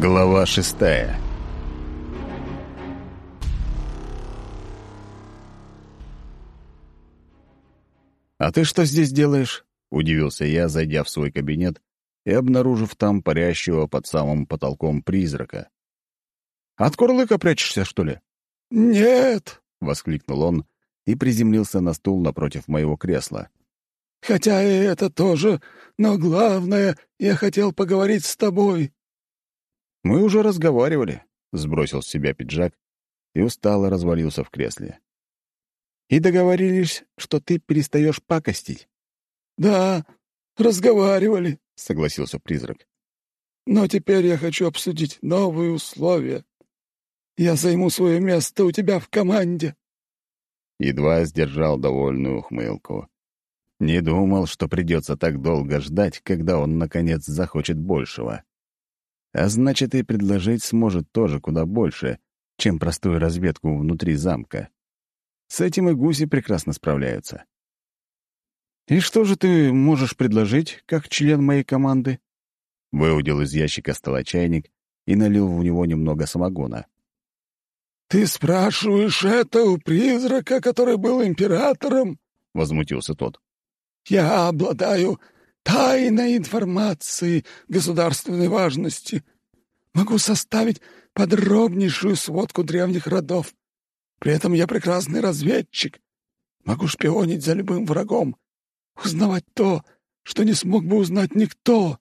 Глава шестая «А ты что здесь делаешь?» — удивился я, зайдя в свой кабинет и обнаружив там парящего под самым потолком призрака. «От курлыка прячешься, что ли?» «Нет!» — воскликнул он и приземлился на стул напротив моего кресла. «Хотя и это тоже, но главное, я хотел поговорить с тобой». «Мы уже разговаривали», — сбросил с себя пиджак и устало развалился в кресле. «И договорились, что ты перестаешь пакостить». «Да, разговаривали», — согласился призрак. «Но теперь я хочу обсудить новые условия. Я займу свое место у тебя в команде». Едва сдержал довольную ухмылку. Не думал, что придется так долго ждать, когда он, наконец, захочет большего. А значит, и предложить сможет тоже куда больше, чем простую разведку внутри замка. С этим и гуси прекрасно справляются. «И что же ты можешь предложить, как член моей команды?» Выудил из ящика стола чайник и налил в него немного самогона. «Ты спрашиваешь это у призрака, который был императором?» — возмутился тот. «Я обладаю тайной информацией государственной важности. Могу составить подробнейшую сводку древних родов. При этом я прекрасный разведчик. Могу шпионить за любым врагом, узнавать то, что не смог бы узнать никто.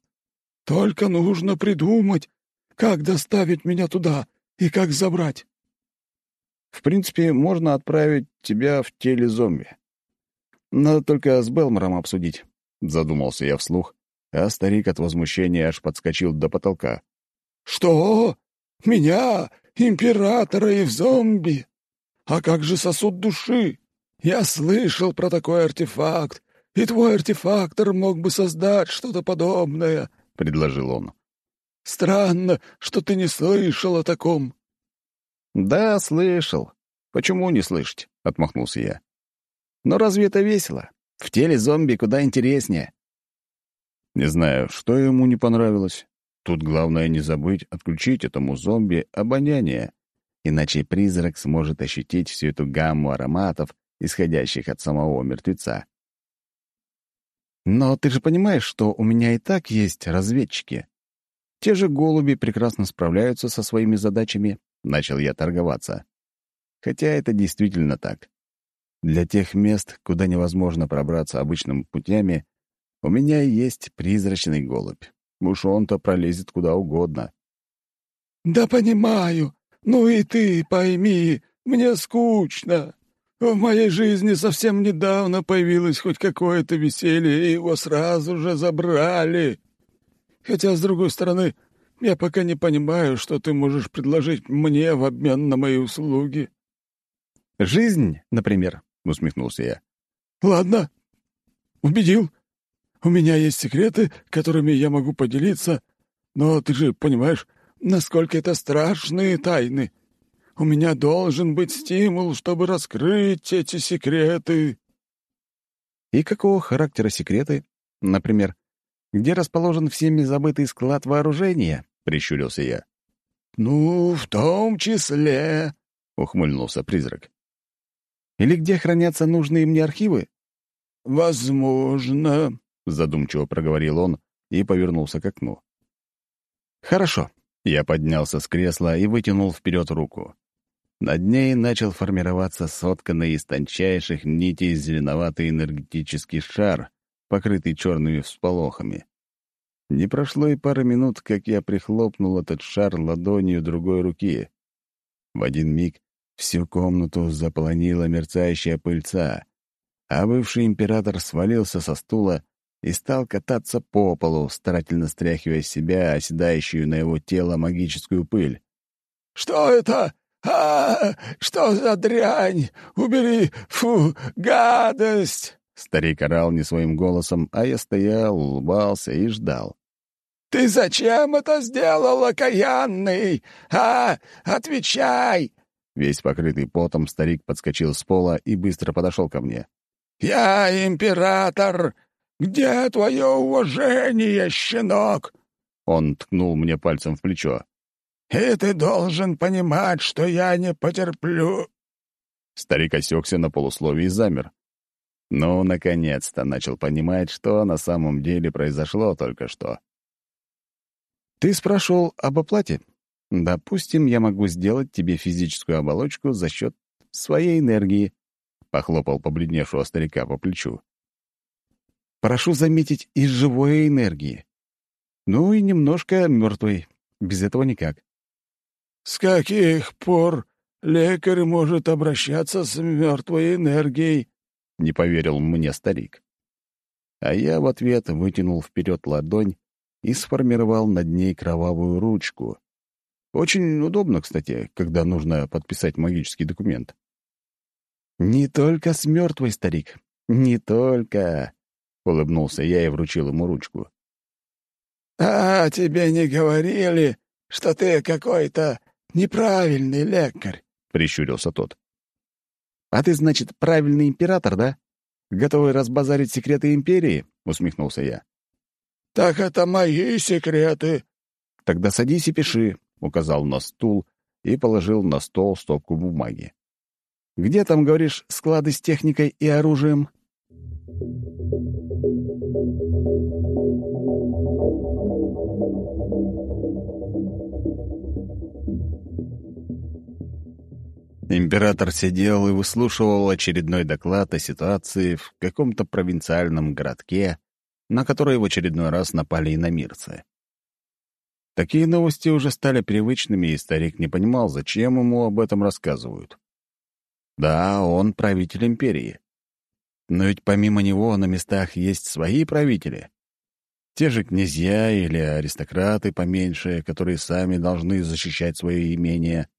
Только нужно придумать, как доставить меня туда и как забрать. В принципе, можно отправить тебя в теле зомби. Надо только с Белмором обсудить. Задумался я вслух, а старик от возмущения аж подскочил до потолка. «Что? Меня, императора и в зомби? А как же сосуд души? Я слышал про такой артефакт, и твой артефактор мог бы создать что-то подобное», — предложил он. «Странно, что ты не слышал о таком». «Да, слышал. Почему не слышать?» — отмахнулся я. «Но разве это весело? В теле зомби куда интереснее». Не знаю, что ему не понравилось. Тут главное не забыть отключить этому зомби обоняние, иначе призрак сможет ощутить всю эту гамму ароматов, исходящих от самого мертвеца. «Но ты же понимаешь, что у меня и так есть разведчики. Те же голуби прекрасно справляются со своими задачами, начал я торговаться. Хотя это действительно так. Для тех мест, куда невозможно пробраться обычными путями, у меня есть призрачный голубь. Уж он-то пролезет куда угодно. «Да понимаю. Ну и ты пойми, мне скучно. В моей жизни совсем недавно появилось хоть какое-то веселье, и его сразу же забрали. Хотя, с другой стороны, я пока не понимаю, что ты можешь предложить мне в обмен на мои услуги». «Жизнь, например», — усмехнулся я. «Ладно. Убедил. У меня есть секреты, которыми я могу поделиться, но ты же понимаешь, насколько это страшные тайны. У меня должен быть стимул, чтобы раскрыть эти секреты». «И какого характера секреты? Например, где расположен всеми забытый склад вооружения?» — прищурился я. «Ну, в том числе», — ухмыльнулся призрак. «Или где хранятся нужные мне архивы?» «Возможно», — задумчиво проговорил он и повернулся к окну. «Хорошо». Я поднялся с кресла и вытянул вперед руку. Над ней начал формироваться сотканный из тончайших нитей зеленоватый энергетический шар, покрытый черными всполохами. Не прошло и пары минут, как я прихлопнул этот шар ладонью другой руки. В один миг всю комнату заполонила мерцающая пыльца, а бывший император свалился со стула и стал кататься по полу, старательно стряхивая с себя оседающую на его тело магическую пыль. «Что это? А, что за дрянь? Убери! Фу, гадость!» Старик орал не своим голосом, а я стоял, улыбался и ждал. «Ты зачем это сделал, окаянный? А, отвечай!» Весь покрытый потом старик подскочил с пола и быстро подошел ко мне. «Я император! Где твое уважение, щенок?» Он ткнул мне пальцем в плечо. и ты должен понимать, что я не потерплю...» Старик осекся на полусловии и замер. Ну, наконец-то начал понимать, что на самом деле произошло только что. «Ты спрашивал об оплате? Допустим, я могу сделать тебе физическую оболочку за счет своей энергии», — похлопал побледневшего старика по плечу. «Прошу заметить, из живой энергии. Ну и немножко мертвой. Без этого никак». «С каких пор лекарь может обращаться с мертвой энергией?» — не поверил мне старик. А я в ответ вытянул вперед ладонь и сформировал над ней кровавую ручку. Очень удобно, кстати, когда нужно подписать магический документ. «Не только с мертвой, старик, не только!» — улыбнулся я и вручил ему ручку. «А тебе не говорили, что ты какой-то неправильный лекарь?» — прищурился тот. «А ты, значит, правильный император, да? Готовый разбазарить секреты империи?» — усмехнулся я. «Так это мои секреты». «Тогда садись и пиши», — указал на стул и положил на стол стопку бумаги. «Где там, говоришь, склады с техникой и оружием?» Император сидел и выслушивал очередной доклад о ситуации в каком-то провинциальном городке, на который в очередной раз напали иномирцы. Такие новости уже стали привычными, и старик не понимал, зачем ему об этом рассказывают. Да, он правитель империи. Но ведь помимо него на местах есть свои правители. Те же князья или аристократы поменьше, которые сами должны защищать свои имения.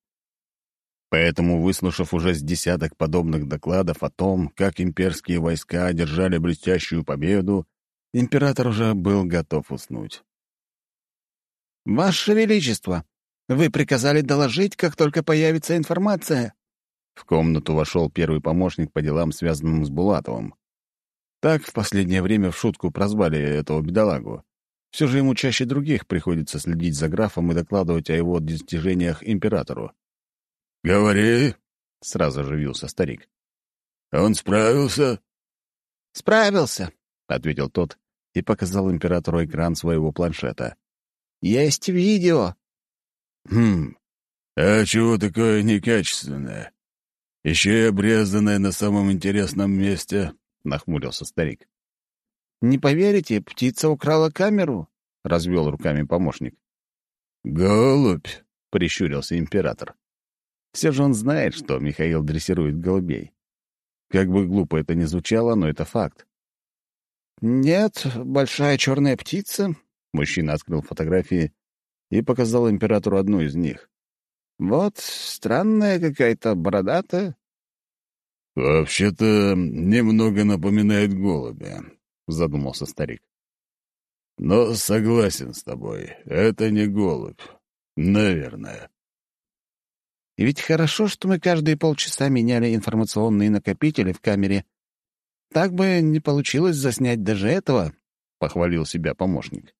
Поэтому, выслушав уже с десяток подобных докладов о том, как имперские войска одержали блестящую победу, император уже был готов уснуть. «Ваше Величество, вы приказали доложить, как только появится информация». В комнату вошел первый помощник по делам, связанным с Булатовым. Так в последнее время в шутку прозвали этого бедолагу. Все же ему чаще других приходится следить за графом и докладывать о его достижениях императору. «Говори», — сразу оживился старик. «Он справился?» «Справился», — ответил тот и показал императору экран своего планшета. «Есть видео». «Хм, а чего такое некачественное? Еще и обрезанное на самом интересном месте», — нахмурился старик. «Не поверите, птица украла камеру», — развел руками помощник. «Голубь», — прищурился император. Все же он знает, что Михаил дрессирует голубей. Как бы глупо это ни звучало, но это факт. «Нет, большая черная птица», — мужчина открыл фотографии и показал императору одну из них. «Вот странная какая-то бородатая». «Вообще-то немного напоминает голубя», — задумался старик. «Но согласен с тобой, это не голубь. Наверное». И ведь хорошо, что мы каждые полчаса меняли информационные накопители в камере. Так бы не получилось заснять даже этого, — похвалил себя помощник.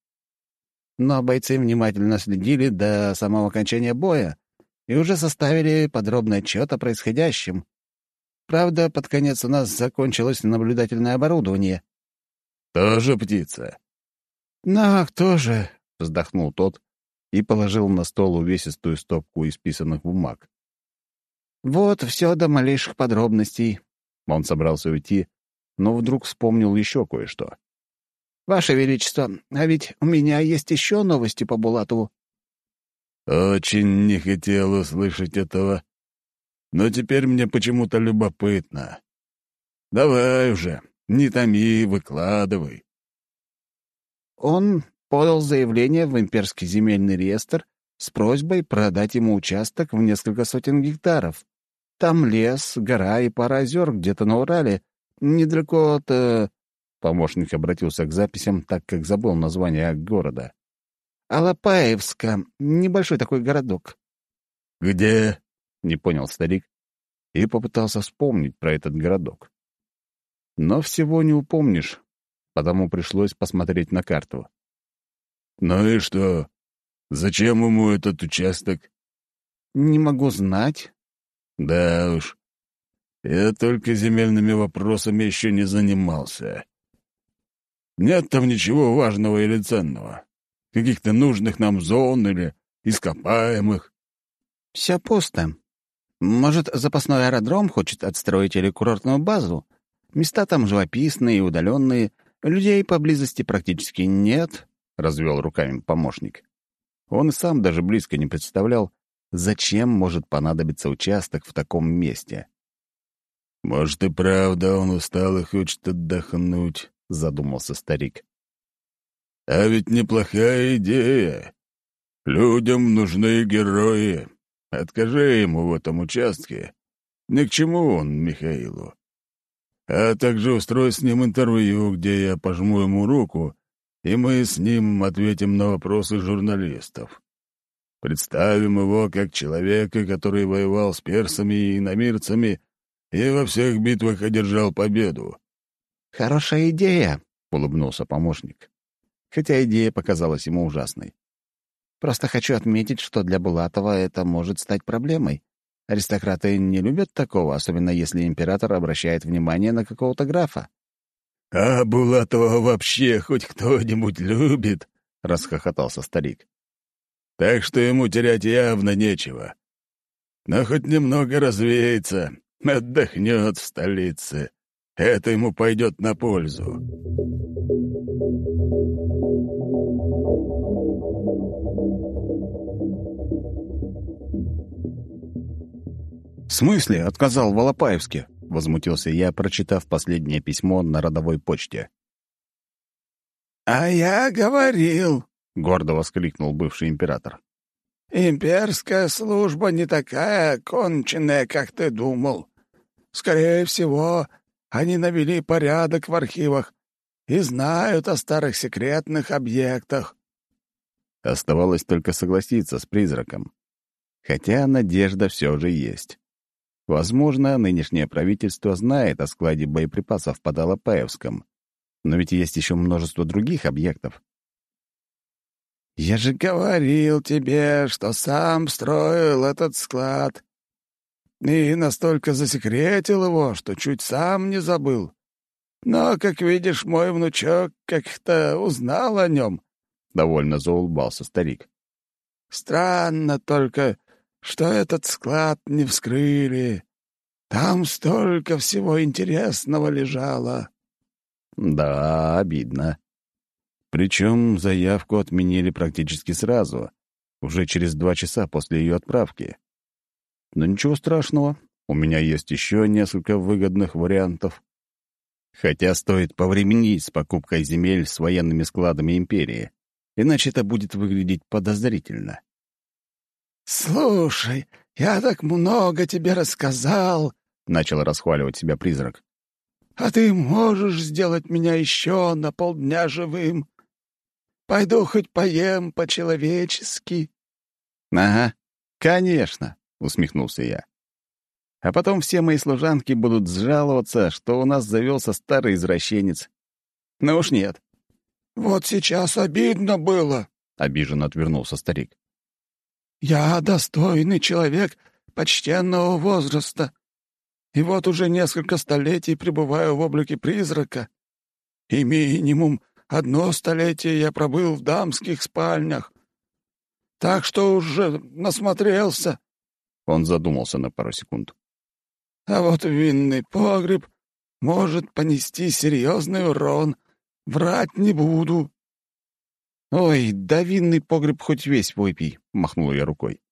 Но бойцы внимательно следили до самого окончания боя и уже составили подробный отчет о происходящем. Правда, под конец у нас закончилось наблюдательное оборудование. «Тоже птица?» «Нах, тоже», — вздохнул тот и положил на стол увесистую стопку исписанных бумаг. «Вот все до малейших подробностей». Он собрался уйти, но вдруг вспомнил еще кое-что. «Ваше Величество, а ведь у меня есть еще новости по Булатову». «Очень не хотел услышать этого. Но теперь мне почему-то любопытно. Давай уже, не томи, выкладывай». Он подал заявление в имперский земельный реестр с просьбой продать ему участок в несколько сотен гектаров. Там лес, гора и пара озер где-то на Урале, недалеко от... Помощник обратился к записям, так как забыл название города. Алапаевска, небольшой такой городок. «Где?» — не понял старик и попытался вспомнить про этот городок. Но всего не упомнишь, потому пришлось посмотреть на карту. «Ну и что? Зачем ему этот участок?» «Не могу знать». «Да уж, я только земельными вопросами еще не занимался. Нет там ничего важного или ценного. Каких-то нужных нам зон или ископаемых. Все пусто. Может, запасной аэродром хочет отстроить или курортную базу? Места там живописные и удаленные, людей поблизости практически нет, — развел руками помощник. Он и сам даже близко не представлял, зачем может понадобиться участок в таком месте. «Может, и правда он устал и хочет отдохнуть», — задумался старик. «А ведь неплохая идея. Людям нужны герои. Откажи ему в этом участке. Ни к чему он Михаилу. А также устрой с ним интервью, где я пожму ему руку, и мы с ним ответим на вопросы журналистов. Представим его как человека, который воевал с персами и иномирцами и во всех битвах одержал победу. «Хорошая идея», — улыбнулся помощник. Хотя идея показалась ему ужасной. «Просто хочу отметить, что для Булатова это может стать проблемой. Аристократы не любят такого, особенно если император обращает внимание на какого-то графа». «А Булатова вообще хоть кто-нибудь любит?» — расхохотался старик. «Так что ему терять явно нечего. Но хоть немного развеется, отдохнет в столице. Это ему пойдет на пользу. «В смысле?» — отказал в Алапаевске, — возмутился я, прочитав последнее письмо на родовой почте. «А я говорил!» — гордо воскликнул бывший император. «Имперская служба не такая конченная, как ты думал. Скорее всего, они навели порядок в архивах и знают о старых секретных объектах. Оставалось только согласиться с призраком. Хотя надежда все же есть. Возможно, нынешнее правительство знает о складе боеприпасов под Алапаевском, но ведь есть еще множество других объектов. «Я же говорил тебе, что сам строил этот склад и настолько засекретил его, что чуть сам не забыл. Но, как видишь, мой внучок как-то узнал о нем. Довольно заулыбался старик. Странно только, что этот склад не вскрыли. Там столько всего интересного лежало. Да, обидно. Причем заявку отменили практически сразу, уже через два часа после ее отправки. Но ничего страшного, у меня есть еще несколько выгодных вариантов. Хотя стоит повременить с покупкой земель с военными складами империи, иначе это будет выглядеть подозрительно. «Слушай, я так много тебе рассказал», — начал расхваливать себя призрак. «А ты можешь сделать меня еще на полдня живым? Пойду хоть поем по-человечески». «Ага, конечно», — усмехнулся я. «А потом все мои служанки будут сжаловаться, что у нас завелся старый извращенец. Ну уж нет». «Вот сейчас обидно было», — обиженно отвернулся старик. «Я достойный человек почтенного возраста, и вот уже несколько столетий пребываю в облике призрака. И минимум одно столетие я пробыл в дамских спальнях. Так что уже насмотрелся. Он задумался на пару секунд. «А вот винный погреб может понести серьезный урон. Врать не буду». «Ой, да винный погреб хоть весь выпей», — махнул я рукой.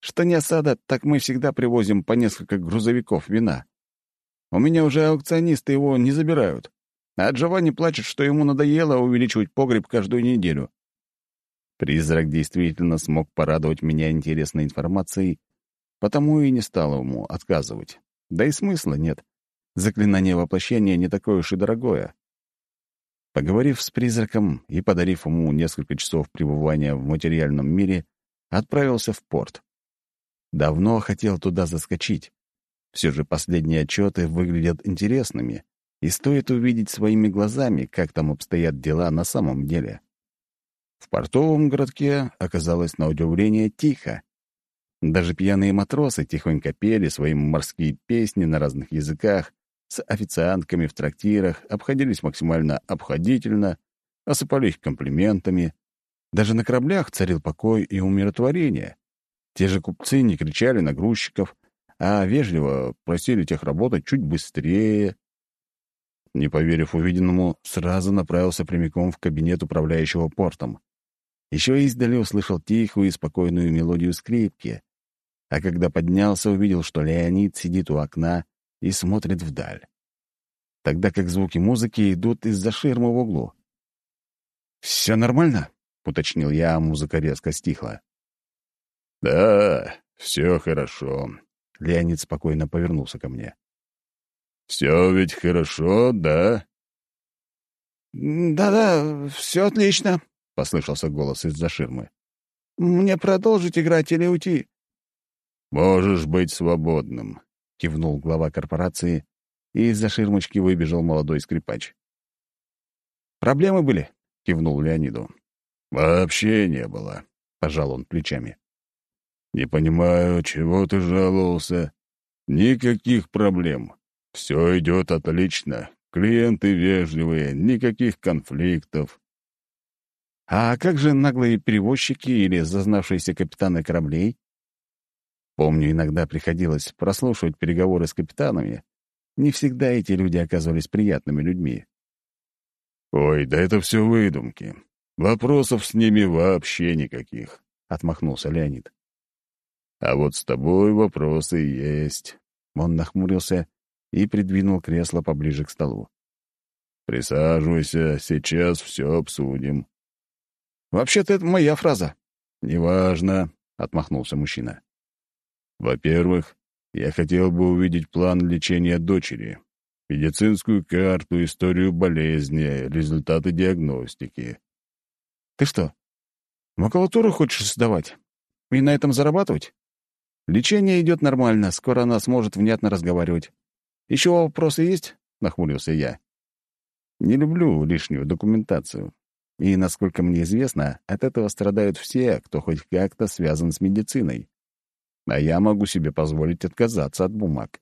«Что не осада, так мы всегда привозим по несколько грузовиков вина. У меня уже аукционисты его не забирают. А Джованни плачет, что ему надоело увеличивать погреб каждую неделю». Призрак действительно смог порадовать меня интересной информацией Потому и не стал ему отказывать. Да и смысла нет. Заклинание воплощения не такое уж и дорогое. Поговорив с призраком и подарив ему несколько часов пребывания в материальном мире, отправился в порт. Давно хотел туда заскочить. Все же последние отчеты выглядят интересными, и стоит увидеть своими глазами, как там обстоят дела на самом деле. В портовом городке оказалось на удивление тихо. Даже пьяные матросы тихонько пели свои морские песни на разных языках, с официантками в трактирах, обходились максимально обходительно, осыпали их комплиментами. Даже на кораблях царил покой и умиротворение. Те же купцы не кричали на грузчиков, а вежливо просили тех работать чуть быстрее. Не поверив увиденному, сразу направился прямиком в кабинет управляющего портом. Еще издали услышал тихую и спокойную мелодию скрипки, а когда поднялся, увидел, что Леонид сидит у окна и смотрит вдаль, тогда как звуки музыки идут из-за ширмы в углу. «Все нормально?» — уточнил я, а музыка резко стихла. «Да, все хорошо», — Леонид спокойно повернулся ко мне. «Все ведь хорошо, да?» «Да-да, все отлично», — послышался голос из-за ширмы. «Мне продолжить играть или уйти?» «Можешь быть свободным», — кивнул глава корпорации, и из-за ширмочки выбежал молодой скрипач. «Проблемы были?» — кивнул Леониду. «Вообще не было», — пожал он плечами. «Не понимаю, чего ты жаловался. Никаких проблем. Все идет отлично. Клиенты вежливые, никаких конфликтов». «А как же наглые перевозчики или зазнавшиеся капитаны кораблей?» Помню, иногда приходилось прослушивать переговоры с капитанами. Не всегда эти люди оказывались приятными людьми. «Ой, да это все выдумки. Вопросов с ними вообще никаких», — отмахнулся Леонид. «А вот с тобой вопросы есть». Он нахмурился и придвинул кресло поближе к столу. «Присаживайся, сейчас все обсудим». «Вообще-то это моя фраза». «Неважно», — отмахнулся мужчина. Во-первых, я хотел бы увидеть план лечения дочери, медицинскую карту, историю болезни, результаты диагностики. Ты что, макулатуру хочешь сдавать? И на этом зарабатывать? Лечение идет нормально, скоро она сможет внятно разговаривать. Еще вопросы есть? Нахмурился я. Не люблю лишнюю документацию. И, насколько мне известно, от этого страдают все, кто хоть как-то связан с медициной а я могу себе позволить отказаться от бумаг.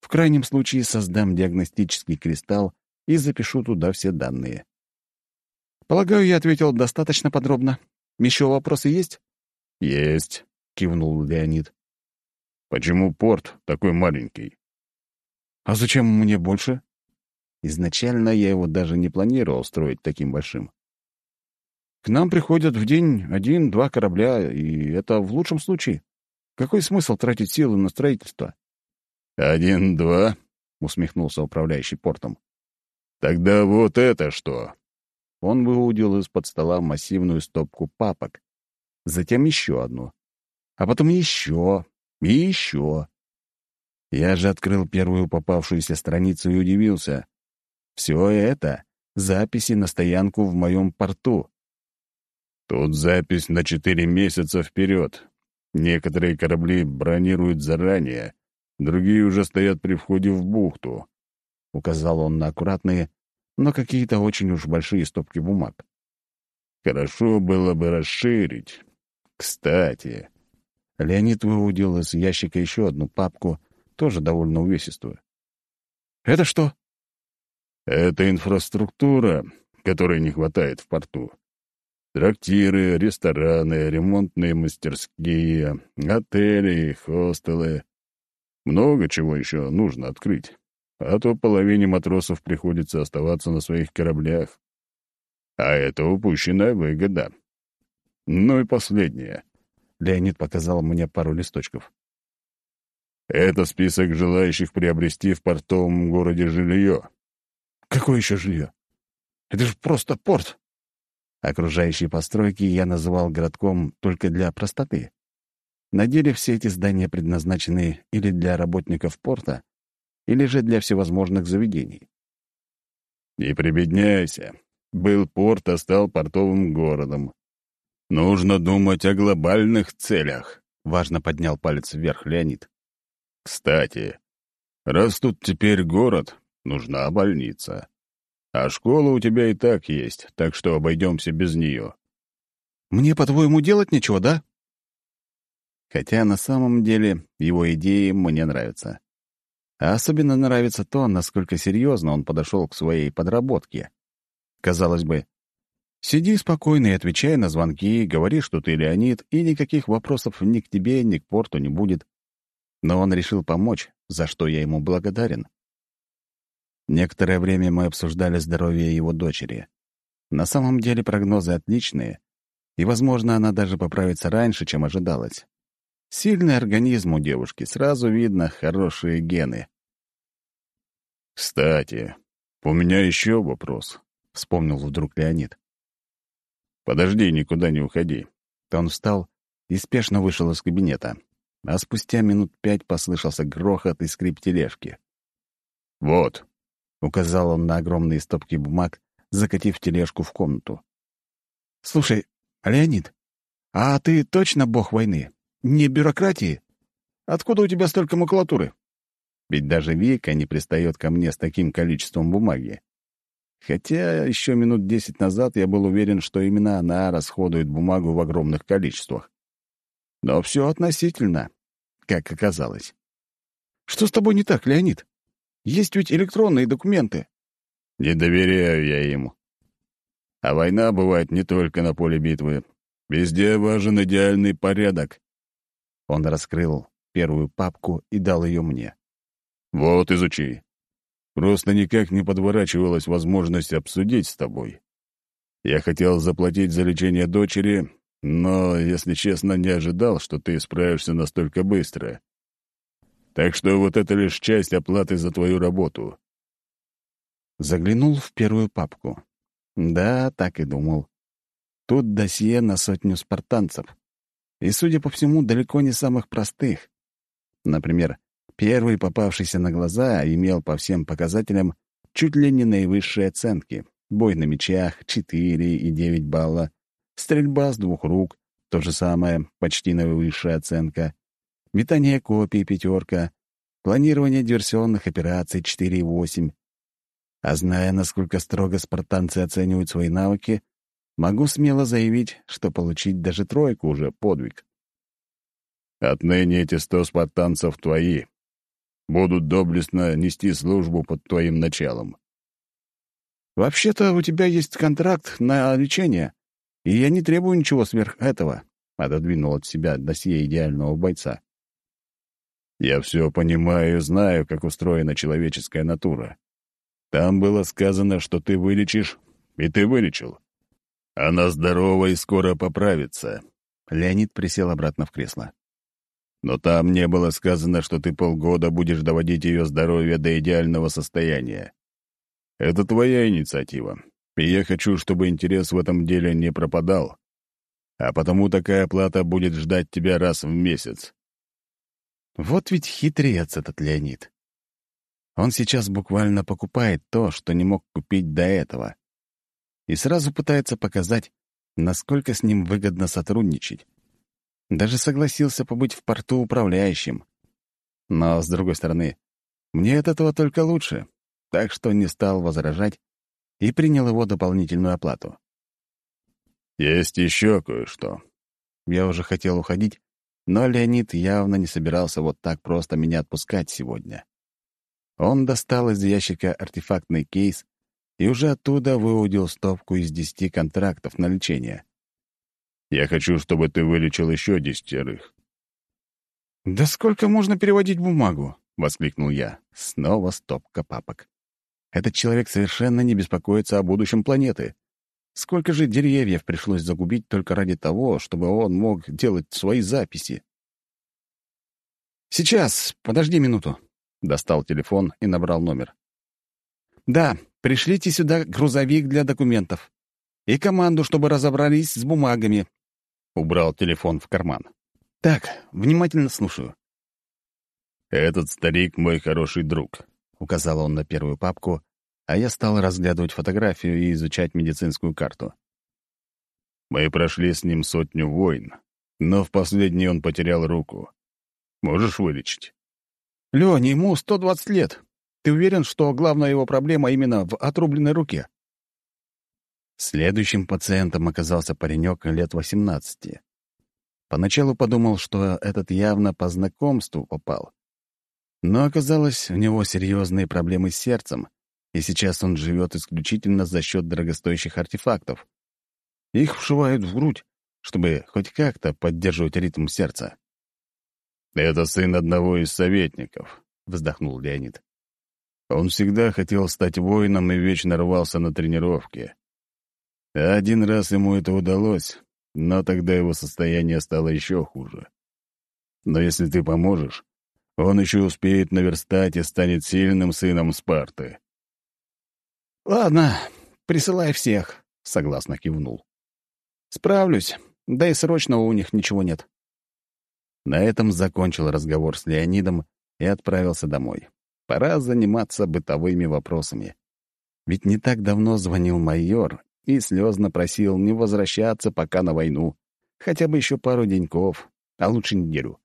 В крайнем случае создам диагностический кристалл и запишу туда все данные. Полагаю, я ответил достаточно подробно. Еще вопросы есть? Есть, кивнул Леонид. Почему порт такой маленький? А зачем мне больше? Изначально я его даже не планировал строить таким большим. К нам приходят в день один-два корабля, и это в лучшем случае. Какой смысл тратить силы на строительство? «Один-два», — усмехнулся управляющий портом. «Тогда вот это что?» Он выудил из-под стола массивную стопку папок. Затем еще одну. А потом еще и еще. Я же открыл первую попавшуюся страницу и удивился. Все это — записи на стоянку в моем порту. Тут запись на четыре месяца вперед, Некоторые корабли бронируют заранее, другие уже стоят при входе в бухту. Указал он на аккуратные, но какие-то очень уж большие стопки бумаг. Хорошо было бы расширить. Кстати, Леонид выудил из ящика еще одну папку, тоже довольно увесистую. «Это что?» «Это инфраструктура, которой не хватает в порту. Трактиры, рестораны, ремонтные мастерские, отели, хостелы. Много чего еще нужно открыть. А то половине матросов приходится оставаться на своих кораблях. А это упущенная выгода. Ну и последнее. Леонид показал мне пару листочков. Это список желающих приобрести в портовом городе жилье. Какое еще жилье? Это же просто порт. Окружающие постройки я называл городком только для простоты. На деле все эти здания предназначены или для работников порта, или же для всевозможных заведений. «Не прибедняйся. Был порт, а стал портовым городом. Нужно думать о глобальных целях», — важно поднял палец вверх Леонид. «Кстати, раз тут теперь город, нужна больница. А школа у тебя и так есть, так что обойдемся без нее. Мне, по-твоему, делать нечего, да?» Хотя на самом деле его идеи мне нравятся. А особенно нравится то, насколько серьезно он подошел к своей подработке. Казалось бы, сиди спокойно и отвечай на звонки, говори, что ты Леонид, и никаких вопросов ни к тебе, ни к порту не будет. Но он решил помочь, за что я ему благодарен. Некоторое время мы обсуждали здоровье его дочери. На самом деле прогнозы отличные, и, возможно, она даже поправится раньше, чем ожидалось. Сильный организм у девушки, сразу видно хорошие гены. «Кстати, у меня еще вопрос», — вспомнил вдруг Леонид. «Подожди, никуда не уходи». Он встал и спешно вышел из кабинета, а спустя минут пять послышался грохот и скрип тележки. «Вот», — указал он на огромные стопки бумаг, закатив тележку в комнату. «Слушай, Леонид, а ты точно бог войны? Не бюрократии? Откуда у тебя столько макулатуры? Ведь даже Вика не пристает ко мне с таким количеством бумаги. Хотя еще минут десять назад я был уверен, что именно она расходует бумагу в огромных количествах. Но все относительно, как оказалось. Что с тобой не так, Леонид? Есть ведь электронные документы. Не доверяю я ему. А война бывает не только на поле битвы. Везде важен идеальный порядок. Он раскрыл первую папку и дал ее мне. «Вот, изучи. Просто никак не подворачивалась возможность обсудить с тобой. Я хотел заплатить за лечение дочери, но, если честно, не ожидал, что ты справишься настолько быстро. Так что вот это лишь часть оплаты за твою работу». Заглянул в первую папку. Да, так и думал. Тут досье на сотню спартанцев и, судя по всему, далеко не самых простых. Например, первый попавшийся на глаза имел по всем показателям чуть ли не наивысшие оценки. Бой на мечах — 4 и 9 балла, стрельба с двух рук — то же самое, почти наивысшая оценка, метание копий — пятерка, планирование диверсионных операций — 4,8. А зная, насколько строго спартанцы оценивают свои навыки, Могу смело заявить, что получить даже тройку уже подвиг. Отныне эти сто спартанцев твои. Будут доблестно нести службу под твоим началом. Вообще-то у тебя есть контракт на лечение, и я не требую ничего сверх этого, — отодвинул от себя досье идеального бойца. Я все понимаю и знаю, как устроена человеческая натура. Там было сказано, что ты вылечишь, и ты вылечил. Она здорова и скоро поправится. Леонид присел обратно в кресло. Но там не было сказано, что ты полгода будешь доводить ее здоровье до идеального состояния. Это твоя инициатива, и я хочу, чтобы интерес в этом деле не пропадал. А потому такая плата будет ждать тебя раз в месяц. Вот ведь хитрец этот Леонид. Он сейчас буквально покупает то, что не мог купить до этого и сразу пытается показать, насколько с ним выгодно сотрудничать. Даже согласился побыть в порту управляющим. Но, с другой стороны, мне от этого только лучше, так что не стал возражать и принял его дополнительную оплату. «Есть еще кое-что». Я уже хотел уходить, но Леонид явно не собирался вот так просто меня отпускать сегодня. Он достал из ящика артефактный кейс и уже оттуда выудил стопку из десяти контрактов на лечение. «Я хочу, чтобы ты вылечил еще десятерых». «Да сколько можно переводить бумагу?» — воскликнул я. Снова стопка папок. Этот человек совершенно не беспокоится о будущем планеты. Сколько же деревьев пришлось загубить только ради того, чтобы он мог делать свои записи? «Сейчас, подожди минуту», — достал телефон и набрал номер. «Да, пришлите сюда грузовик для документов. И команду, чтобы разобрались с бумагами». Убрал телефон в карман. «Так, внимательно слушаю». «Этот старик мой хороший друг», — указал он на первую папку, а я стал разглядывать фотографию и изучать медицинскую карту. Мы прошли с ним сотню войн, но в последний он потерял руку. Можешь вылечить? Лёня, ему 120 лет. Ты уверен, что главная его проблема именно в отрубленной руке?» Следующим пациентом оказался паренек лет 18. Поначалу подумал, что этот явно по знакомству попал. Но оказалось, у него серьезные проблемы с сердцем, и сейчас он живет исключительно за счет дорогостоящих артефактов. Их вшивают в грудь, чтобы хоть как-то поддерживать ритм сердца. «Это сын одного из советников», — вздохнул Леонид. Он всегда хотел стать воином и вечно рвался на тренировки. Один раз ему это удалось, но тогда его состояние стало еще хуже. Но если ты поможешь, он еще успеет наверстать и станет сильным сыном Спарты. «Ладно, присылай всех», — согласно кивнул. «Справлюсь, да и срочного у них ничего нет». На этом закончил разговор с Леонидом и отправился домой. Пора заниматься бытовыми вопросами. Ведь не так давно звонил майор и слезно просил не возвращаться пока на войну, хотя бы еще пару деньков, а лучше неделю.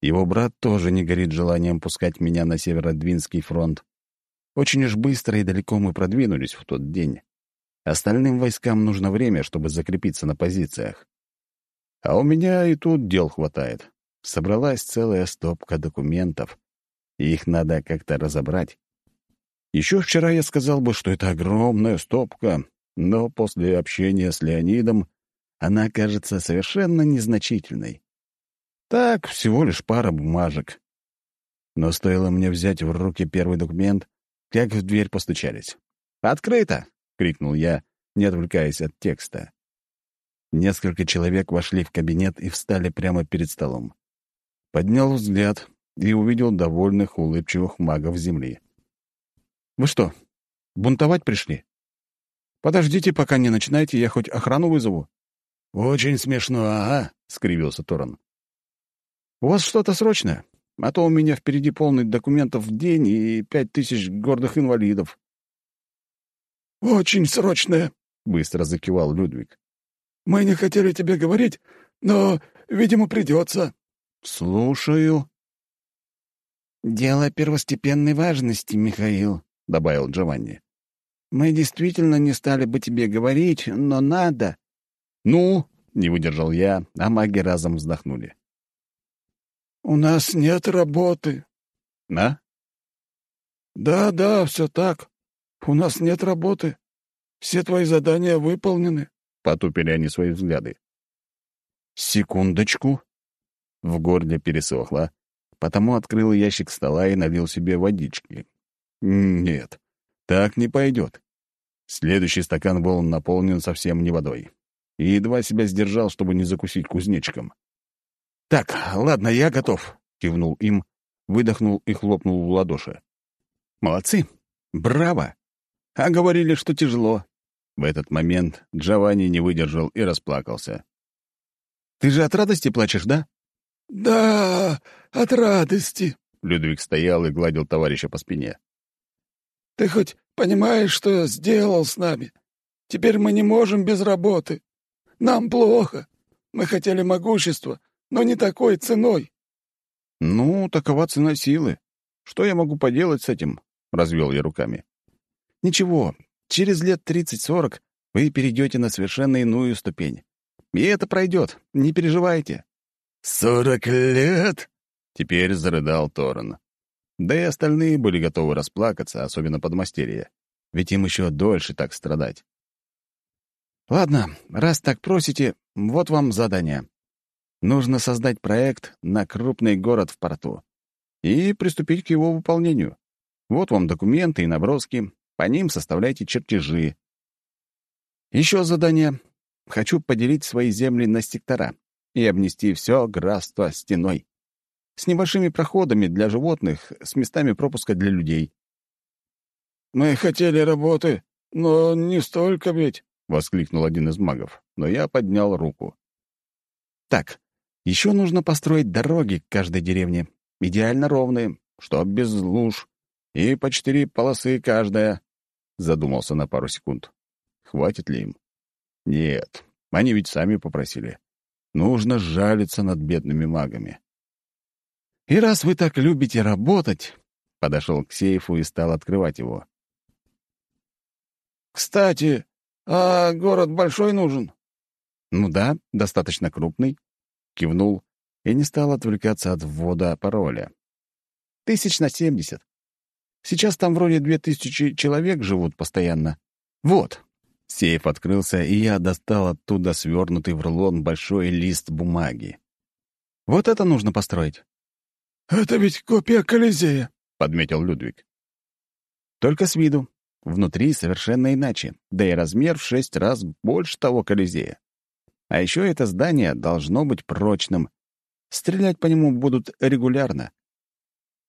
Его брат тоже не горит желанием пускать меня на Северодвинский фронт. Очень уж быстро и далеко мы продвинулись в тот день. Остальным войскам нужно время, чтобы закрепиться на позициях. А у меня и тут дел хватает. Собралась целая стопка документов, их надо как-то разобрать. Еще вчера я сказал бы, что это огромная стопка, но после общения с Леонидом она кажется совершенно незначительной. Так, всего лишь пара бумажек. Но стоило мне взять в руки первый документ, как в дверь постучались. «Открыто!» — крикнул я, не отвлекаясь от текста. Несколько человек вошли в кабинет и встали прямо перед столом. Поднял взгляд и увидел довольных, улыбчивых магов Земли. «Вы что, бунтовать пришли?» «Подождите, пока не начинайте, я хоть охрану вызову». «Очень смешно, ага», — скривился Торан. «У вас что-то срочное? А то у меня впереди полный документов в день и пять тысяч гордых инвалидов». «Очень срочное», — быстро закивал Людвиг. «Мы не хотели тебе говорить, но, видимо, придется». «Слушаю». «Дело первостепенной важности, Михаил», — добавил Джованни. Мы действительно не стали бы тебе говорить, но надо». «Ну?» — не выдержал я, а маги разом вздохнули. «У нас нет работы». «На?» «Да, да, все так. У нас нет работы. Все твои задания выполнены», — потупили они свои взгляды. «Секундочку». В горле пересохло, потому открыл ящик стола и налил себе водички. «Нет, так не пойдет. Следующий стакан был наполнен совсем не водой. И едва себя сдержал, чтобы не закусить кузнечиком. «Так, ладно, я готов», — кивнул им, выдохнул и хлопнул в ладоши. «Молодцы! Браво! А говорили, что тяжело». В этот момент Джованни не выдержал и расплакался. «Ты же от радости плачешь, да?» «Да, от радости», — Людвиг стоял и гладил товарища по спине. Ты хоть понимаешь, что сделал с нами? Теперь мы не можем без работы. Нам плохо. Мы хотели могущества, но не такой ценой». «Ну, такова цена силы. Что я могу поделать с этим?» — развел я руками. «Ничего, через лет тридцать-сорок вы перейдете на совершенно иную ступень. И это пройдет, не переживайте». «Сорок лет?» — теперь зарыдал Торрен. Да и остальные были готовы расплакаться, особенно подмастерья. Ведь им еще дольше так страдать. «Ладно, раз так просите, вот вам задание. Нужно создать проект на крупный город в порту и приступить к его выполнению. Вот вам документы и наброски, по ним составляйте чертежи. Еще задание. Хочу поделить свои земли на сектора и обнести все графство стеной с небольшими проходами для животных, с местами пропуска для людей. «Мы хотели работы, но не столько ведь», — воскликнул один из магов, но я поднял руку. «Так, еще нужно построить дороги к каждой деревне, идеально ровные, чтоб без луж, и по четыре полосы каждая», — задумался на пару секунд. «Хватит ли им?» «Нет, они ведь сами попросили. Нужно жалиться над бедными магами». И раз вы так любите работать, подошел к сейфу и стал открывать его. Кстати, А город большой нужен?» «Ну да, достаточно крупный», — кивнул и не стал отвлекаться от ввода пароля. «Тысяч на семьдесят. Сейчас там вроде две тысячи человек живут постоянно. Вот». Сейф открылся, и я достал оттуда свернутый в рулон большой лист бумаги. «Вот это нужно построить». «Это ведь копия Колизея», — подметил Людвиг. «Только с виду. Внутри совершенно иначе, да и размер в шесть раз больше того Колизея. А еще это здание должно быть прочным. Стрелять по нему будут регулярно.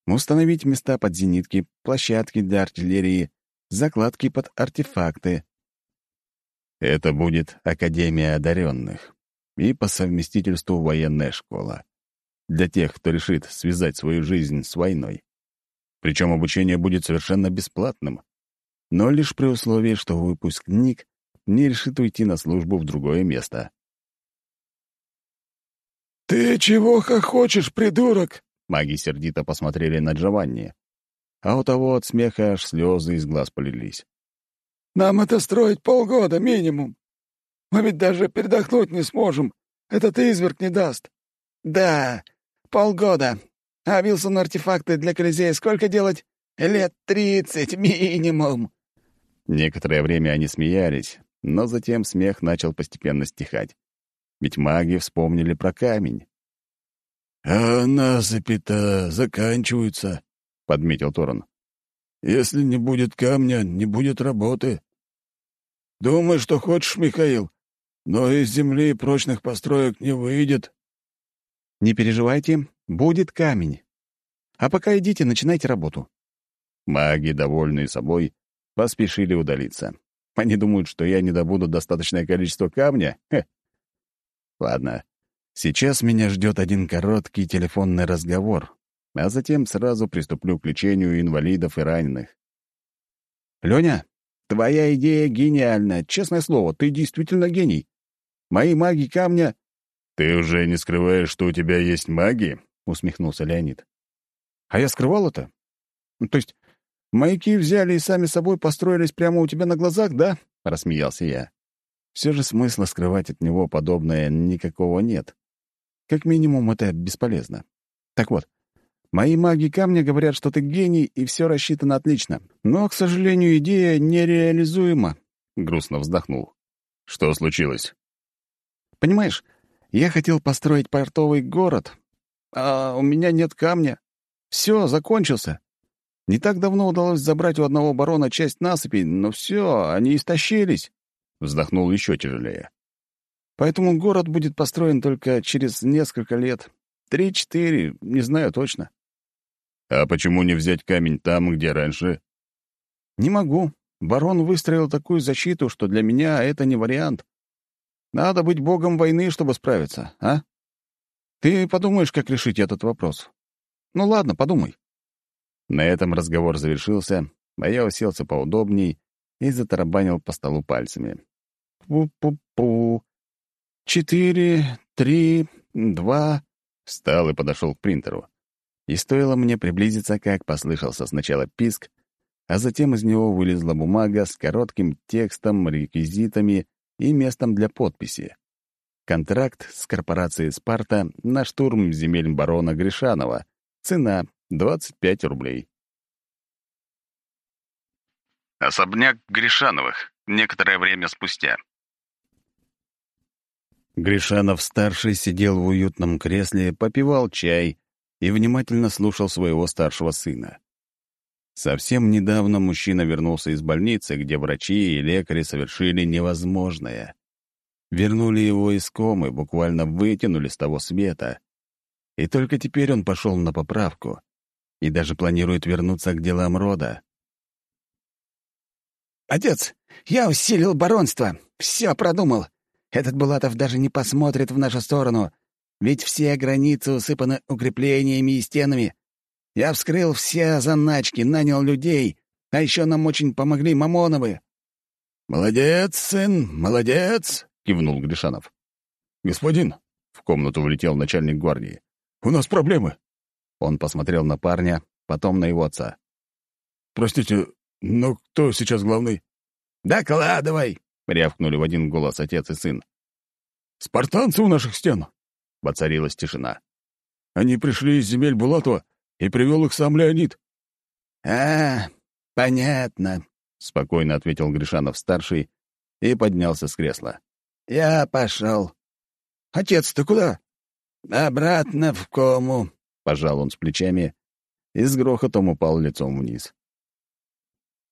Установить места под зенитки, площадки для артиллерии, закладки под артефакты. Это будет Академия одаренных и по совместительству военная школа. Для тех, кто решит связать свою жизнь с войной. Причем обучение будет совершенно бесплатным но лишь при условии, что выпускник не решит уйти на службу в другое место. «Ты чего хочешь, придурок?» Маги сердито посмотрели на Джованни, а у того от смеха аж слезы из глаз полились. «Нам это строить полгода минимум. Мы ведь даже передохнуть не сможем. Этот изверг не даст». «Да, полгода. А Вилсон артефакты для Колизея сколько делать? Лет тридцать минимум». Некоторое время они смеялись, но затем смех начал постепенно стихать. Ведь маги вспомнили про камень. «А насыпи-то заканчиваются», — подметил Торон. «Если не будет камня, не будет работы. Думай, что хочешь, Михаил, но из земли прочных построек не выйдет». «Не переживайте, будет камень. А пока идите, начинайте работу». Маги, довольные собой, поспешили удалиться. Они думают, что я не добуду достаточное количество камня? Хе. Ладно. Сейчас меня ждет один короткий телефонный разговор, а затем сразу приступлю к лечению инвалидов и раненых. «Лёня, твоя идея гениальна. Честное слово, ты действительно гений. Мои маги камня...» «Ты уже не скрываешь, что у тебя есть маги?» — усмехнулся Леонид. «А я скрывал это? То есть Маяки взяли и сами собой построились прямо у тебя на глазах, да?» — рассмеялся я. Все же смысла скрывать от него подобное никакого нет. Как минимум, это бесполезно. Так вот, мои маги камня говорят, что ты гений, и все рассчитано отлично. Но, к сожалению, идея нереализуема. Грустно вздохнул. Что случилось? Понимаешь, я хотел построить портовый город, а у меня нет камня. Все, закончился. Не так давно удалось забрать у одного барона часть насыпи, но все, они истощились. Вздохнул еще тяжелее. Поэтому город будет построен только через несколько лет. Три-четыре, не знаю точно. А почему не взять камень там, где раньше? Не могу. Барон выстроил такую защиту, что для меня это не вариант. Надо быть богом войны, чтобы справиться, а? Ты подумаешь, как решить этот вопрос? Ну ладно, подумай. На этом разговор завершился, а я уселся поудобней и затарабанил по столу пальцами. «Пу-пу-пу. Четыре, три, два...» Встал и подошел к принтеру. И стоило мне приблизиться, как послышался сначала писк, а затем из него вылезла бумага с коротким текстом, реквизитами и местом для подписи. Контракт с корпорацией «Спарта» на штурм земель барона Гришанова. Цена 25 рублей. Особняк Гришановых. Некоторое время спустя. Гришанов-старший сидел в уютном кресле, попивал чай и внимательно слушал своего старшего сына. Совсем недавно мужчина вернулся из больницы, где врачи и лекари совершили невозможное. Вернули его из комы, буквально вытянули с того света. И только теперь он пошел на поправку и даже планирует вернуться к делам рода. «Отец, я усилил баронство, все продумал. Этот Булатов даже не посмотрит в нашу сторону, ведь все границы усыпаны укреплениями и стенами. Я вскрыл все заначки, нанял людей, а еще нам очень помогли Мамоновы». «Молодец, сын, молодец!» — кивнул Гришанов. «Господин!» — в комнату влетел начальник гвардии. «У нас проблемы!» Он посмотрел на парня, потом на его отца. «Простите, но кто сейчас главный?» «Докладывай!» — рявкнули в один голос отец и сын. «Спартанцы у наших стен!» — воцарилась тишина. «Они пришли из земель Булатова, и привел их сам Леонид». «А, понятно», — спокойно ответил Гришанов-старший и поднялся с кресла. «Я пошел». «Отец, ты куда?» «Обратно в кому», — пожал он с плечами и с грохотом упал лицом вниз.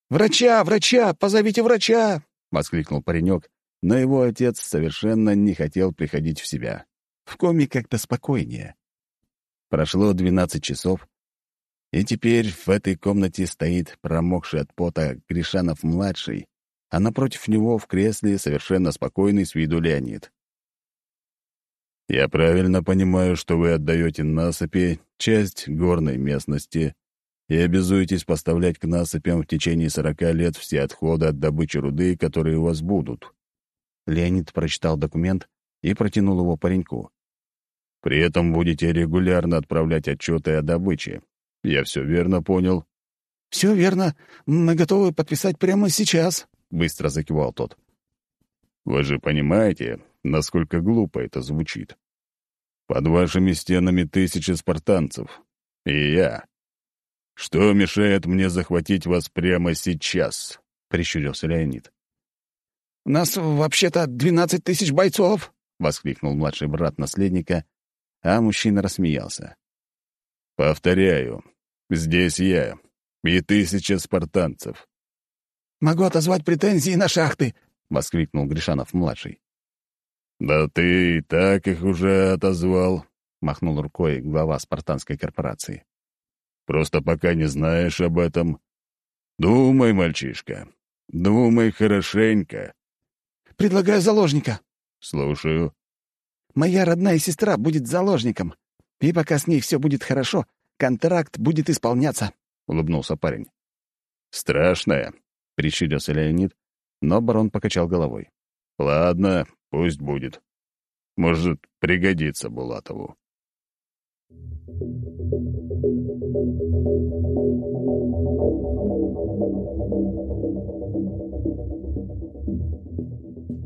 «Врача, врача, позовите врача!» — воскликнул паренек, но его отец совершенно не хотел приходить в себя. В коме как-то спокойнее. Прошло двенадцать часов, и теперь в этой комнате стоит промокший от пота Гришанов-младший, а напротив него в кресле совершенно спокойный с виду Леонид. «Я правильно понимаю, что вы отдаете насыпи часть горной местности и обязуетесь поставлять к насыпям в течение сорока лет все отходы от добычи руды, которые у вас будут». Леонид прочитал документ и протянул его пареньку. «При этом будете регулярно отправлять отчеты о добыче. Я все верно понял?» «Все верно. Мы готовы подписать прямо сейчас», — быстро закивал тот. «Вы же понимаете, насколько глупо это звучит. Под вашими стенами тысячи спартанцев. И я. Что мешает мне захватить вас прямо сейчас?» — прищурился Леонид. «У нас вообще-то двенадцать тысяч бойцов!» — воскликнул младший брат наследника, а мужчина рассмеялся. «Повторяю, здесь я и тысяча спартанцев». «Могу отозвать претензии на шахты!» — воскликнул Гришанов-младший. «Да ты и так их уже отозвал», — махнул рукой глава спартанской корпорации. «Просто пока не знаешь об этом. Думай, мальчишка, думай хорошенько». «Предлагаю заложника». «Слушаю». «Моя родная сестра будет заложником, и пока с ней все будет хорошо, контракт будет исполняться», — улыбнулся парень. «Страшная», — прищурился Леонид, но барон покачал головой. «Ладно, Пусть будет. Может, пригодится Булатову.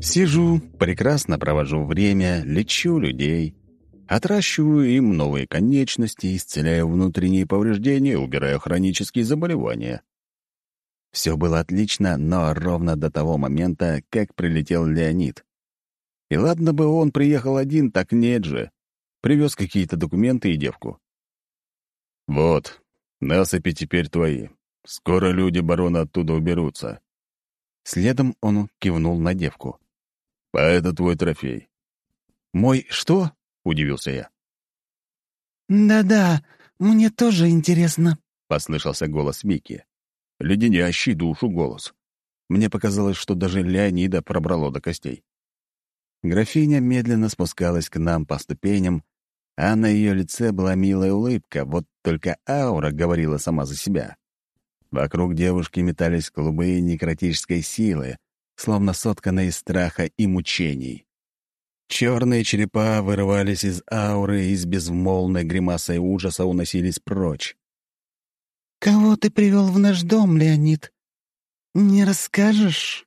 Сижу, прекрасно провожу время, лечу людей, отращиваю им новые конечности, исцеляю внутренние повреждения, убираю хронические заболевания. Все было отлично, но ровно до того момента, как прилетел Леонид. И ладно бы он приехал один, так нет же. Привез какие-то документы и девку. «Вот, насыпи теперь твои. Скоро люди барона оттуда уберутся». Следом он кивнул на девку. «А это твой трофей». «Мой что?» — удивился я. «Да-да, мне тоже интересно», — послышался голос Вики. Леденящий душу голос. Мне показалось, что даже Леонида пробрало до костей. Графиня медленно спускалась к нам по ступеням, а на ее лице была милая улыбка, вот только аура говорила сама за себя. Вокруг девушки метались клубы некротической силы, словно сотканные из страха и мучений. Черные черепа вырывались из ауры и с безмолвной гримасой ужаса уносились прочь. «Кого ты привел в наш дом, Леонид? Не расскажешь?»